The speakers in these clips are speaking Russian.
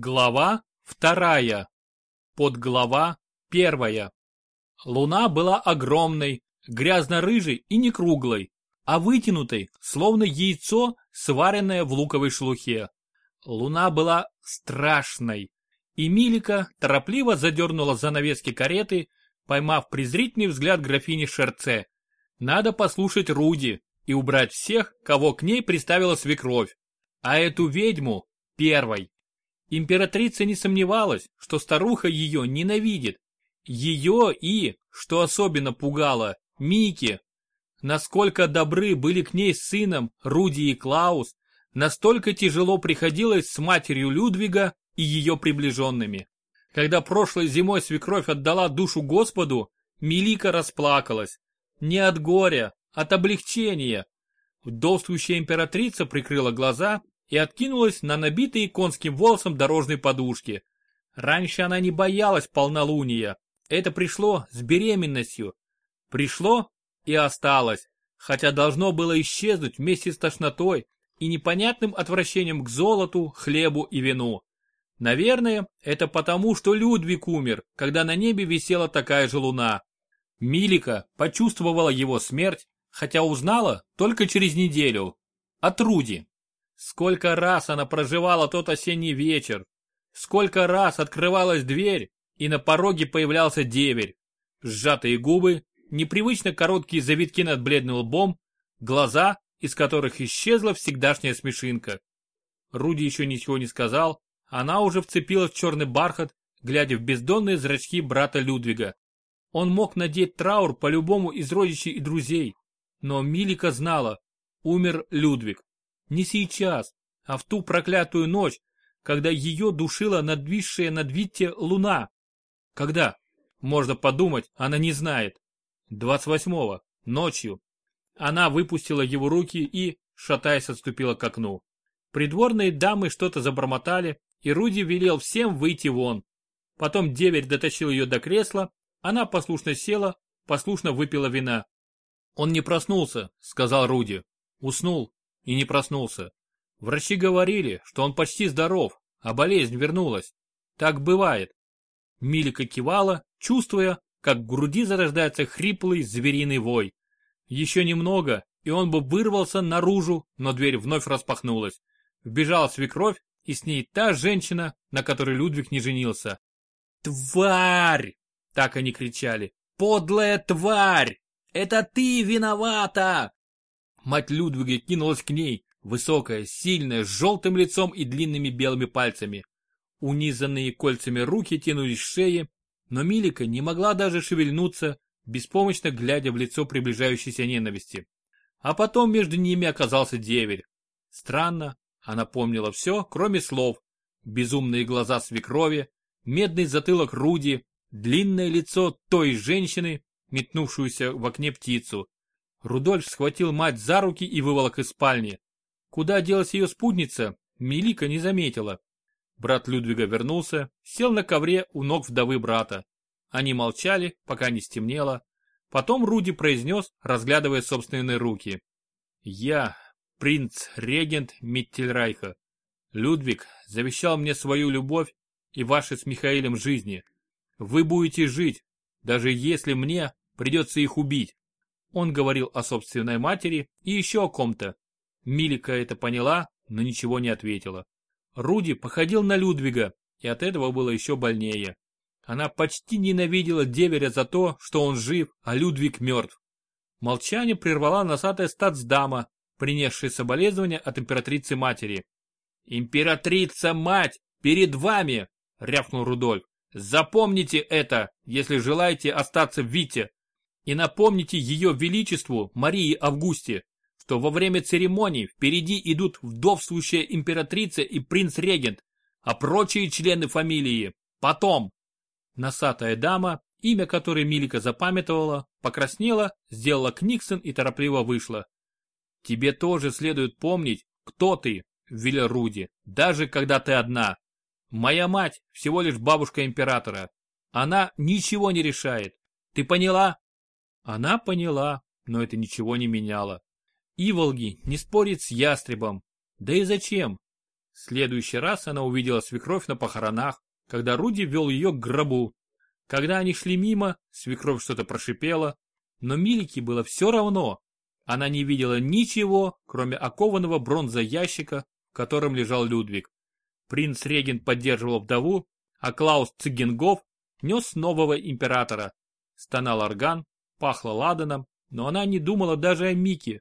Глава вторая. Подглава первая. Луна была огромной, грязно-рыжей и не круглой, а вытянутой, словно яйцо, сваренное в луковой шелухе. Луна была страшной, и Милика торопливо задернула занавески кареты, поймав презрительный взгляд графини Шерце. Надо послушать Руди и убрать всех, кого к ней приставила свекровь, а эту ведьму первой. Императрица не сомневалась, что старуха ее ненавидит. Ее и, что особенно пугало, Мики. Насколько добры были к ней с сыном Руди и Клаус, настолько тяжело приходилось с матерью Людвига и ее приближенными. Когда прошлой зимой свекровь отдала душу Господу, Милика расплакалась. Не от горя, от облегчения. Вдовствующая императрица прикрыла глаза и откинулась на набитые конским волосом дорожной подушки. Раньше она не боялась полнолуния. Это пришло с беременностью. Пришло и осталось, хотя должно было исчезнуть вместе с тошнотой и непонятным отвращением к золоту, хлебу и вину. Наверное, это потому, что Людвиг умер, когда на небе висела такая же луна. Милика почувствовала его смерть, хотя узнала только через неделю. От Руди. Сколько раз она проживала тот осенний вечер. Сколько раз открывалась дверь, и на пороге появлялся деверь. Сжатые губы, непривычно короткие завитки над бледным лбом, глаза, из которых исчезла всегдашняя смешинка. Руди еще ничего не сказал, она уже вцепилась в черный бархат, глядя в бездонные зрачки брата Людвига. Он мог надеть траур по любому из родичей и друзей, но Милика знала, умер Людвиг. Не сейчас, а в ту проклятую ночь, когда ее душила надвисшая над Витте луна. Когда? Можно подумать, она не знает. 28-го, ночью. Она выпустила его руки и, шатаясь, отступила к окну. Придворные дамы что-то забормотали, и Руди велел всем выйти вон. Потом деверь дотащил ее до кресла, она послушно села, послушно выпила вина. «Он не проснулся», — сказал Руди. «Уснул и не проснулся. Врачи говорили, что он почти здоров, а болезнь вернулась. Так бывает. Милика кивала, чувствуя, как в груди зарождается хриплый звериный вой. Еще немного, и он бы вырвался наружу, но дверь вновь распахнулась. Вбежала свекровь, и с ней та женщина, на которой Людвиг не женился. «Тварь!» — так они кричали. «Подлая тварь! Это ты виновата!» Мать Людвига кинулась к ней, высокая, сильная, с желтым лицом и длинными белыми пальцами. Унизанные кольцами руки тянулись к шее, но Милика не могла даже шевельнуться, беспомощно глядя в лицо приближающейся ненависти. А потом между ними оказался деверь. Странно, она помнила все, кроме слов. Безумные глаза свекрови, медный затылок Руди, длинное лицо той женщины, метнувшуюся в окне птицу. Рудольф схватил мать за руки и выволок из спальни. Куда делась ее спутница, Милика не заметила. Брат Людвига вернулся, сел на ковре у ног вдовы брата. Они молчали, пока не стемнело. Потом Руди произнес, разглядывая собственные руки. «Я, принц-регент Миттельрайха. Людвиг завещал мне свою любовь и ваши с Михаилом жизни. Вы будете жить, даже если мне придется их убить. Он говорил о собственной матери и еще о ком-то. Милика это поняла, но ничего не ответила. Руди походил на Людвига, и от этого было еще больнее. Она почти ненавидела деверя за то, что он жив, а Людвиг мертв. Молчание прервала носатая статсдама, принесшая соболезнования от императрицы-матери. «Императрица-мать, перед вами!» — рявкнул Рудольф. «Запомните это, если желаете остаться в Вите и напомните ее величеству Марии Августе, что во время церемонии впереди идут вдовствующая императрица и принц-регент, а прочие члены фамилии потом. Носатая дама, имя которой Милика запамятовала, покраснела, сделала книксон и торопливо вышла. Тебе тоже следует помнить, кто ты, велел Руди, даже когда ты одна. Моя мать всего лишь бабушка императора. Она ничего не решает. Ты поняла? Она поняла, но это ничего не меняло. Иволги не спорит с ястребом. Да и зачем? следующий раз она увидела свекровь на похоронах, когда Руди вел ее к гробу. Когда они шли мимо, свекровь что-то прошипела, но Милике было все равно. Она не видела ничего, кроме окованного бронза ящика, в котором лежал Людвиг. Принц Реген поддерживал вдову, а Клаус Цигенгов нес нового императора. Стонал орган, пахло ладаном, но она не думала даже о Мике.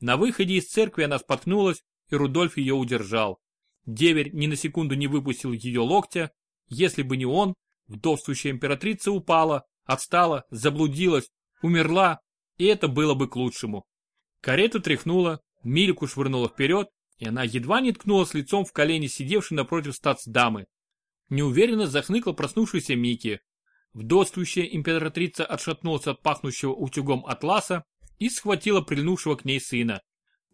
На выходе из церкви она споткнулась, и Рудольф ее удержал. Деверь ни на секунду не выпустил ее локтя. Если бы не он, вдовствующая императрица упала, отстала, заблудилась, умерла, и это было бы к лучшему. Карету тряхнула, Милику швырнула вперед, и она едва не ткнулась лицом в колени сидевшей напротив стацдамы. Неуверенно захныкал проснувшийся Микки. Вдовствующая императрица отшатнулась от пахнущего утюгом атласа и схватила прильнувшего к ней сына.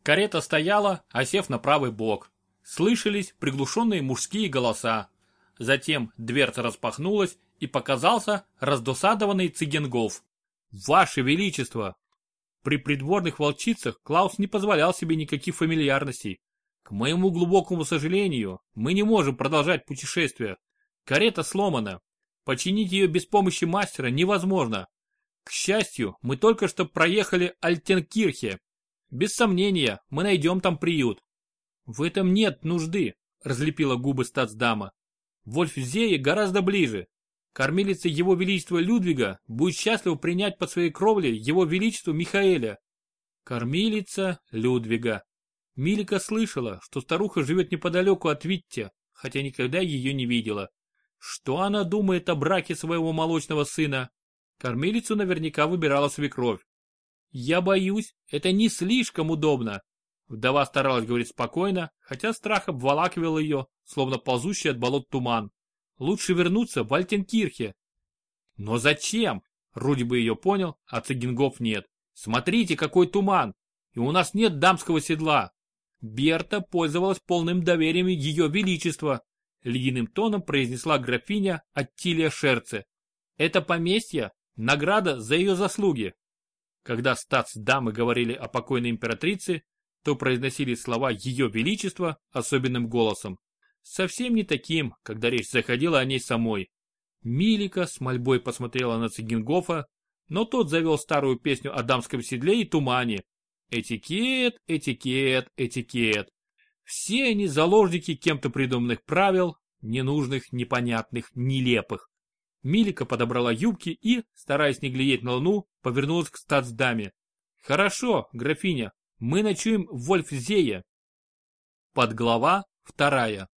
Карета стояла, осев на правый бок. Слышались приглушенные мужские голоса. Затем дверца распахнулась и показался раздосадованный Цигенгов. «Ваше Величество!» При придворных волчицах Клаус не позволял себе никаких фамильярностей. К моему глубокому сожалению, мы не можем продолжать путешествие. Карета сломана. Починить ее без помощи мастера невозможно. К счастью, мы только что проехали Альтенкирхе. Без сомнения, мы найдем там приют. В этом нет нужды, разлепила губы стацдама. Вольфзее гораздо ближе. Кормилица его величества Людвига будет счастлива принять под своей кровлей его величество Михаэля. Кормилица Людвига. Милика слышала, что старуха живет неподалеку от Витте, хотя никогда ее не видела. Что она думает о браке своего молочного сына? Кормилицу наверняка выбирала свекровь. Я боюсь, это не слишком удобно. Вдова старалась говорить спокойно, хотя страх обволакивал ее, словно ползущий от болот туман. Лучше вернуться в Альтенкирхе. Но зачем? Руди бы ее понял, а Цигингов нет. Смотрите, какой туман! И у нас нет дамского седла. Берта пользовалась полным доверием ее величества, ледяным тоном произнесла графиня Аттилия Шерце. Это поместье – награда за ее заслуги. Когда статс-дамы говорили о покойной императрице, то произносили слова ее величества особенным голосом. Совсем не таким, когда речь заходила о ней самой. Милика с мольбой посмотрела на Цигингофа, но тот завел старую песню о дамском седле и тумане, Этикет, этикет, этикет. Все они заложники кем-то придуманных правил, ненужных, непонятных, нелепых. Милика подобрала юбки и, стараясь не глядеть на луну, повернулась к стацдаме. «Хорошо, графиня, мы ночуем в Вольфзее». Подглава вторая.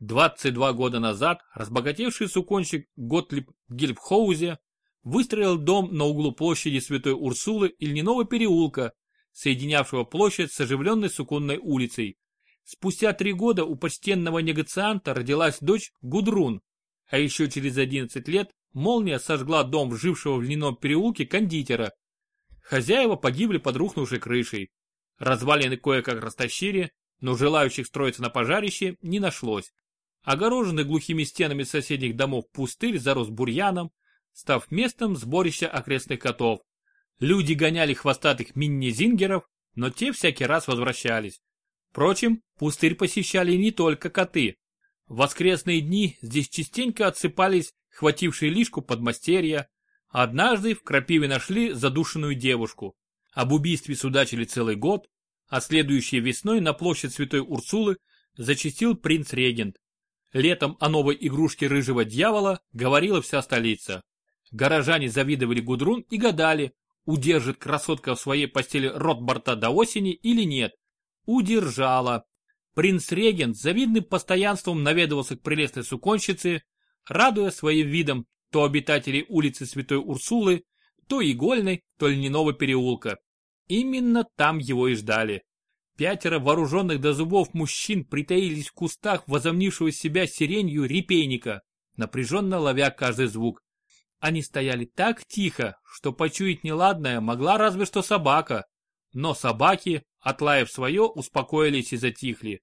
22 года назад разбогатевший суконщик Готлиб Гильбхоузе выстроил дом на углу площади Святой Урсулы и Льняного переулка соединявшего площадь с оживленной Суконной улицей. Спустя три года у почтенного негацианта родилась дочь Гудрун, а еще через 11 лет молния сожгла дом жившего в льняном переулке кондитера. Хозяева погибли под рухнувшей крышей. Развалины кое-как растащили, но желающих строиться на пожарище не нашлось. Огороженный глухими стенами соседних домов пустырь зарос бурьяном, став местом сборища окрестных котов. Люди гоняли хвостатых мини-зингеров, но те всякий раз возвращались. Впрочем, пустырь посещали не только коты. В воскресные дни здесь частенько отсыпались хватившие лишку подмастерья. Однажды в крапиве нашли задушенную девушку. Об убийстве судачили целый год, а следующей весной на площадь Святой Урсулы зачастил принц-регент. Летом о новой игрушке рыжего дьявола говорила вся столица. Горожане завидовали Гудрун и гадали, Удержит красотка в своей постели Ротбарта до осени или нет? Удержала. Принц Регент с завидным постоянством наведывался к прелестной суконщице, радуя своим видом то обитателей улицы Святой Урсулы, то игольной, то льняного переулка. Именно там его и ждали. Пятеро вооруженных до зубов мужчин притаились в кустах возомнившего себя сиренью репейника, напряженно ловя каждый звук. Они стояли так тихо, что почуять неладное могла разве что собака. Но собаки, отлаив свое, успокоились и затихли.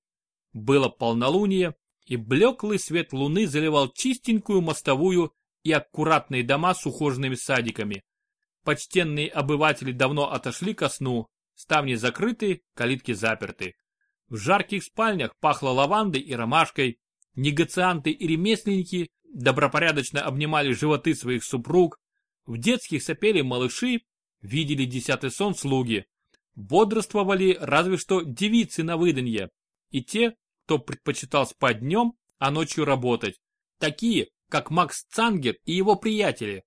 Было полнолуние, и блеклый свет луны заливал чистенькую мостовую и аккуратные дома с ухоженными садиками. Почтенные обыватели давно отошли ко сну, ставни закрыты, калитки заперты. В жарких спальнях пахло лавандой и ромашкой. Негацианты и ремесленники добропорядочно обнимали животы своих супруг. В детских сопели малыши, видели десятый сон слуги. Бодрствовали разве что девицы на выданье. И те, кто предпочитал спать днем, а ночью работать. Такие, как Макс Цангер и его приятели.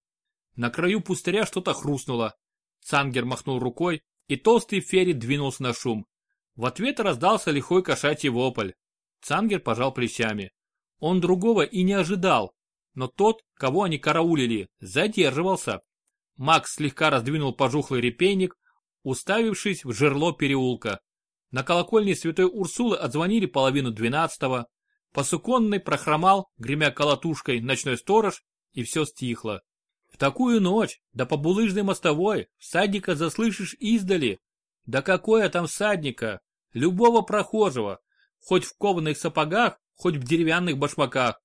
На краю пустыря что-то хрустнуло. Цангер махнул рукой, и толстый Ферри двинулся на шум. В ответ раздался лихой кошачий вопль. Цангер пожал плечами. Он другого и не ожидал, но тот, кого они караулили, задерживался. Макс слегка раздвинул пожухлый репейник, уставившись в жерло переулка. На колокольне святой Урсулы отзвонили половину двенадцатого. По суконной прохромал, гремя колотушкой, ночной сторож, и все стихло. В такую ночь, да по булыжной мостовой, всадника заслышишь издали. Да какое там всадника? Любого прохожего, хоть в кованых сапогах, хоть в деревянных башмаках.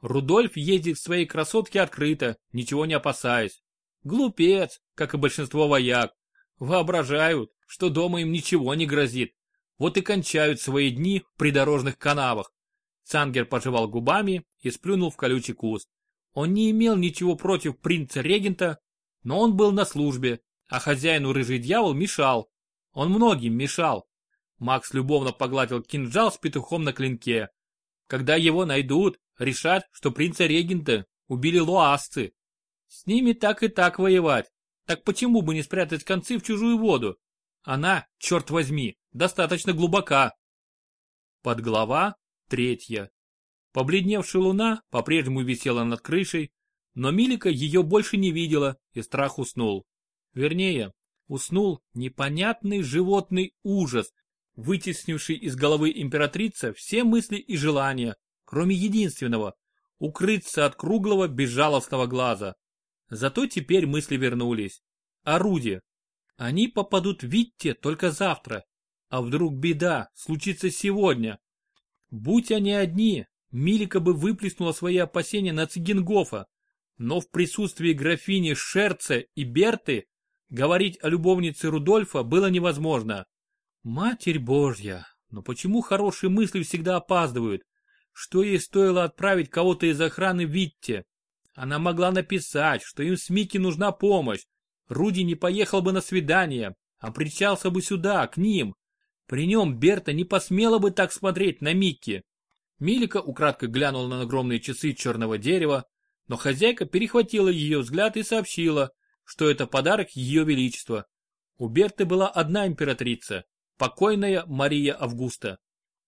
Рудольф ездит в своей красотке открыто, ничего не опасаясь. Глупец, как и большинство вояк. Воображают, что дома им ничего не грозит. Вот и кончают свои дни в придорожных канавах. Цангер пожевал губами и сплюнул в колючий куст. Он не имел ничего против принца-регента, но он был на службе, а хозяину рыжий дьявол мешал. Он многим мешал. Макс любовно погладил кинжал с петухом на клинке. Когда его найдут, решат, что принца-регента убили луасцы. С ними так и так воевать. Так почему бы не спрятать концы в чужую воду? Она, черт возьми, достаточно глубока. Подглава третья. Побледневшая луна по-прежнему висела над крышей, но Милика ее больше не видела, и страх уснул. Вернее, уснул непонятный животный ужас, вытеснивший из головы императрицы все мысли и желания, кроме единственного – укрыться от круглого безжалостного глаза. Зато теперь мысли вернулись. Орудие. Они попадут в Витте только завтра. А вдруг беда случится сегодня? Будь они одни, Милика бы выплеснула свои опасения на Цигенгофа, но в присутствии графини Шерце и Берты говорить о любовнице Рудольфа было невозможно. Матерь Божья, но почему хорошие мысли всегда опаздывают? Что ей стоило отправить кого-то из охраны Витте? Она могла написать, что им с Микки нужна помощь. Руди не поехал бы на свидание, а причался бы сюда, к ним. При нем Берта не посмела бы так смотреть на Микки. Милика украдкой глянула на огромные часы черного дерева, но хозяйка перехватила ее взгляд и сообщила, что это подарок ее величества. У Берты была одна императрица, покойная Мария Августа.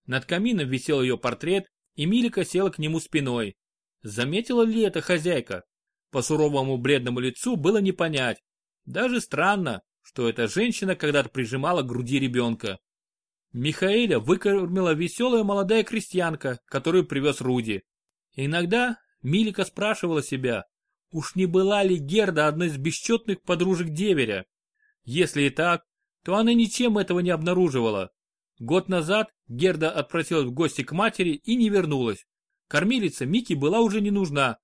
Над камином висел ее портрет, и Милика села к нему спиной. Заметила ли это хозяйка? По суровому бледному лицу было не понять. Даже странно, что эта женщина когда-то прижимала к груди ребенка. Михаэля выкормила веселая молодая крестьянка, которую привез Руди. Иногда Милика спрашивала себя, уж не была ли Герда одной из бесчетных подружек деверя. Если и так, то она ничем этого не обнаруживала. Год назад Герда отпросилась в гости к матери и не вернулась. Кормилица Мики была уже не нужна,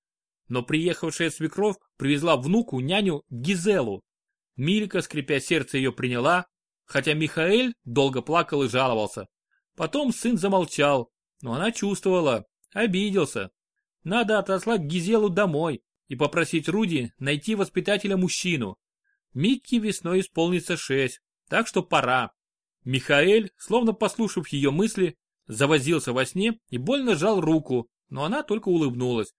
но приехавшая свекровь привезла внуку няню Гизелу. Милька, скрипя сердце, ее приняла, хотя Михаэль долго плакал и жаловался. Потом сын замолчал, но она чувствовала, обиделся. Надо отослать Гизелу домой и попросить Руди найти воспитателя-мужчину. Микки весной исполнится шесть, так что пора. Михаэль, словно послушав ее мысли, завозился во сне и больно сжал руку, но она только улыбнулась.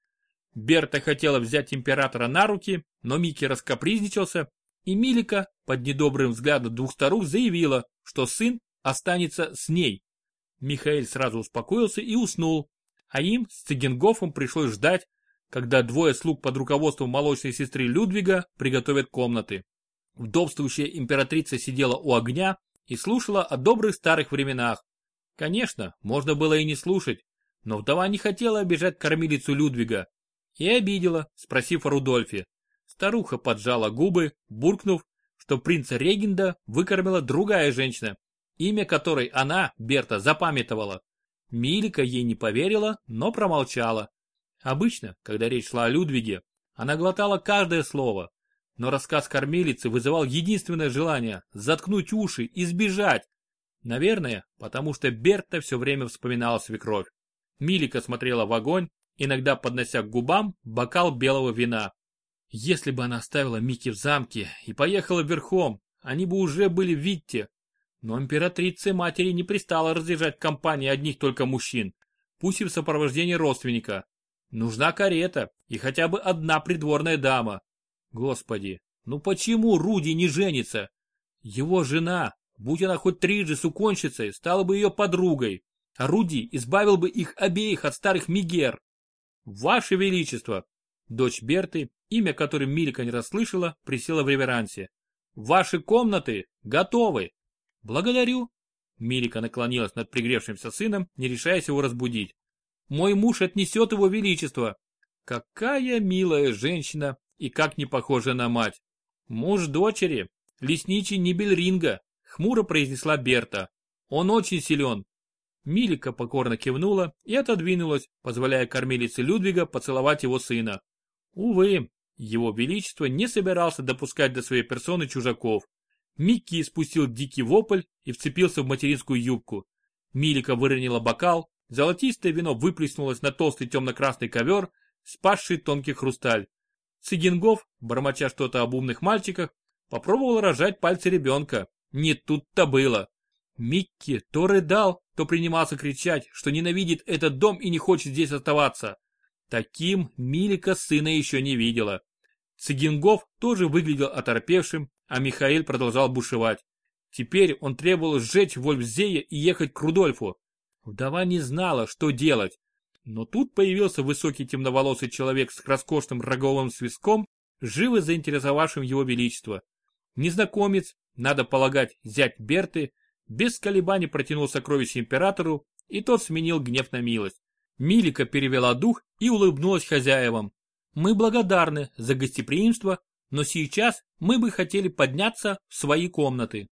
Берта хотела взять императора на руки, но Микки раскопризничался и Милика под недобрым взглядом двух старух заявила, что сын останется с ней. Михаил сразу успокоился и уснул, а им с Цигенгофом пришлось ждать, когда двое слуг под руководством молочной сестры Людвига приготовят комнаты. Вдовствующая императрица сидела у огня и слушала о добрых старых временах. Конечно, можно было и не слушать, но вдова не хотела обижать кормилицу Людвига. И обидела, спросив о Рудольфе. Старуха поджала губы, буркнув, что принца Регенда выкормила другая женщина, имя которой она, Берта, запамятовала. Милика ей не поверила, но промолчала. Обычно, когда речь шла о Людвиге, она глотала каждое слово, но рассказ кормилицы вызывал единственное желание – заткнуть уши и сбежать. Наверное, потому что Берта все время вспоминала свекровь. Милика смотрела в огонь, иногда поднося к губам бокал белого вина. Если бы она оставила Мики в замке и поехала верхом, они бы уже были в Витте. Но императрице матери не пристало разъезжать компании одних только мужчин, пусть и в сопровождении родственника. Нужна карета и хотя бы одна придворная дама. Господи, ну почему Руди не женится? Его жена, будь она хоть трижды суконщицей, стала бы ее подругой, а Руди избавил бы их обеих от старых мигер. Ваше Величество! Дочь Берты, имя которой Милика не расслышала, присела в реверансе. Ваши комнаты готовы. Благодарю. Милика наклонилась над пригревшимся сыном, не решаясь его разбудить. Мой муж отнесет его величество. Какая милая женщина и как не похожа на мать. Муж дочери, лесничий Нибельринга, хмуро произнесла Берта. Он очень силен. Милика покорно кивнула и отодвинулась, позволяя кормилице Людвига поцеловать его сына. Увы, его величество не собирался допускать до своей персоны чужаков. Микки спустил дикий вопль и вцепился в материнскую юбку. Милика выронила бокал, золотистое вино выплеснулось на толстый темно-красный ковер, спасший тонкий хрусталь. Цигингов, бормоча что-то об умных мальчиках, попробовал рожать пальцы ребенка. Не тут-то было. Микки то рыдал, то принимался кричать, что ненавидит этот дом и не хочет здесь оставаться. Таким Милика сына еще не видела. Цигингов тоже выглядел оторпевшим, а Михаил продолжал бушевать. Теперь он требовал сжечь Вольфзея и ехать к Рудольфу. Вдова не знала, что делать. Но тут появился высокий темноволосый человек с роскошным роговым свистком, живо заинтересовавшим его величество. Незнакомец, надо полагать, зять Берты, без колебаний протянул сокровище императору, и тот сменил гнев на милость. Милика перевела дух и улыбнулась хозяевам. Мы благодарны за гостеприимство, но сейчас мы бы хотели подняться в свои комнаты.